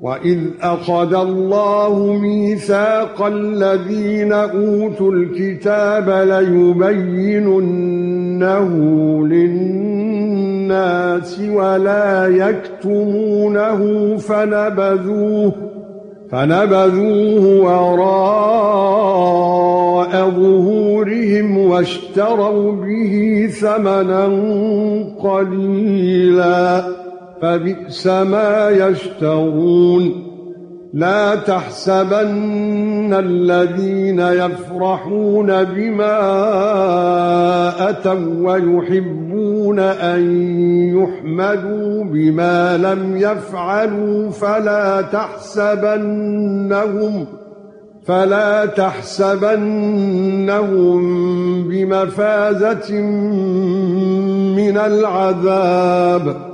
وَإِذْ أَخَذَ اللَّهُ مِيثَاقَ الَّذِينَ أُوتُوا الْكِتَابَ لَيُبَيِّنُنَّهُ لِلنَّاسِ وَلَا يَكْتُمُونَهُ فَنَبَذُوهُ فَنَبَذُوهُ وَرَاءَ ظُهُورِهِمْ وَاشْتَرَوْا بِهِ ثَمَنًا قَلِيلًا فبئس ما يشترون لا تحسبن الذين يفرحون بما أتوا ويحبون أن يحمدوا بما لم يفعلوا. فلا تحسبنهم فلا تحسبنهم بمفازة من العذاب.